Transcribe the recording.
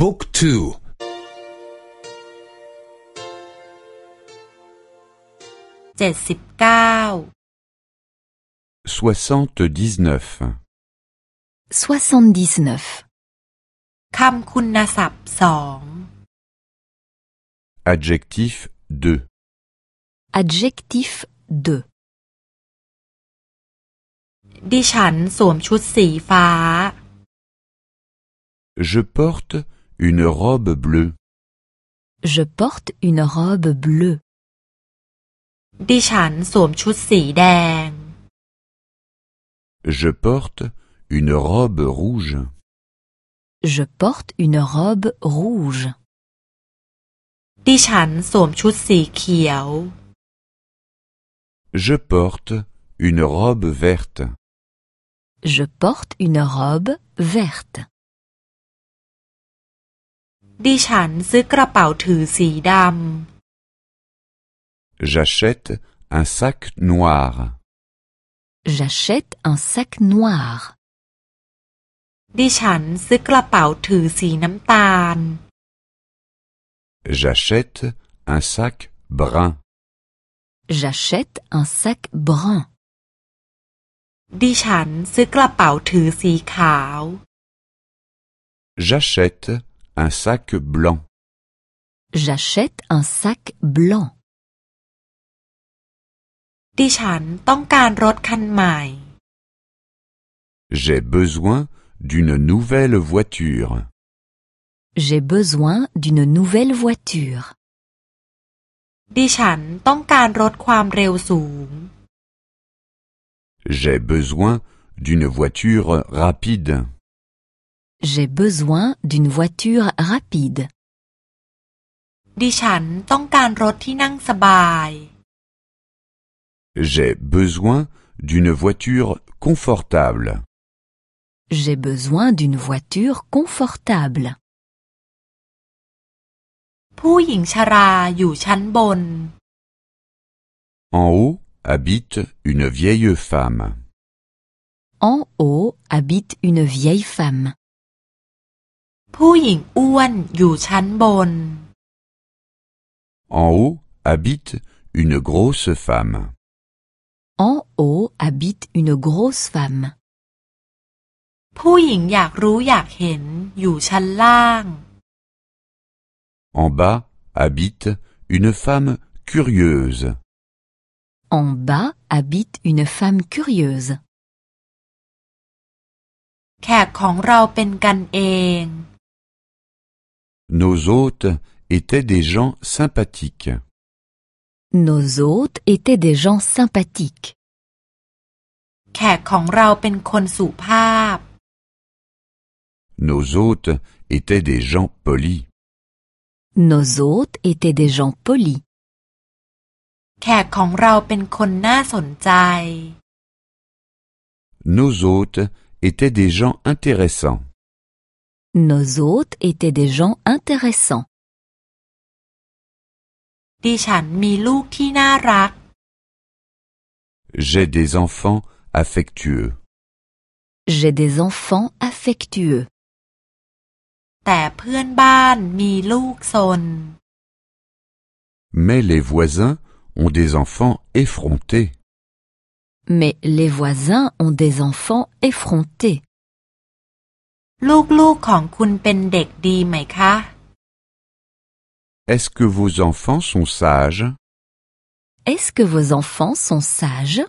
บุ๊กทู เจ็ดสิบเก้า soixante-dix-neuf, 79. คำคุณศัพท์สอง adjectif 2, Adjectif 2. ดิฉันสวมชุดสีฟ้า je porte une robe bleue, Je porte une robe bleue. ดิฉันสวมชุดสีแดง je porte une robe rouge, Je porte une robe rouge. ดิฉันสวมชุดสีเขียว je porte une robe verte, Je porte une robe verte. ดิฉันซื้อกระเป๋าถือสีด j'achète un sac noir, J'achète un sac noir. ำ ดิฉันซื้อกระเป๋าถือสีน้ำตาล j'achète un sac brun, J'achète un sac brun. ดิฉันซื้อกระเป๋าถือสีขาว j'achète un sac blanc, J'achète un sac blanc. ดิฉันต้องการรถคันใหม่ j'ai besoin d'une nouvelle voiture, J'ai besoin d'une nouvelle voiture. ดิฉันต้องการรถความเร็วสูง j'ai besoin d'une voiture rapide, J'ai besoin d'une voiture rapide. ดิฉันต้องการรถที่นั่งสบาย j'ai besoin d'une voiture confortable. J'ai besoin d'une voiture confortable. ผู้หญิงชราอยู่ชั้นบน En haut habite une vieille femme. En haut habite une vieille femme. ผู้หญิงอ้วนอยู่ชั้นบน En haut habite une grosse femme. En haut habite une grosse femme. ผู้หญิงอยากรู้อยากเห็นอยู่ชั้นล่าง En bas habite une femme curieuse. En bas habite une femme curieuse. แขกของเราเป็นกันเอง nos hôtes étaient des gens sympathiques. Nos hôtes étaient des gens sympathiques. Nos hôtes étaient des gens polis. Nos hôtes étaient des gens polis. Nos hôtes étaient des gens intéressants. Nos hôtes étaient des gens intéressants. J'ai des enfants affectueux. J'ai des enfants affectueux. Mais les voisins ont des enfants effrontés. Mais les voisins ont des enfants effrontés. ลูกๆของคุณเป็นเด็กดีไหมคะ Est-ce que vos enfants sont sages Est-ce que vos enfants sont sages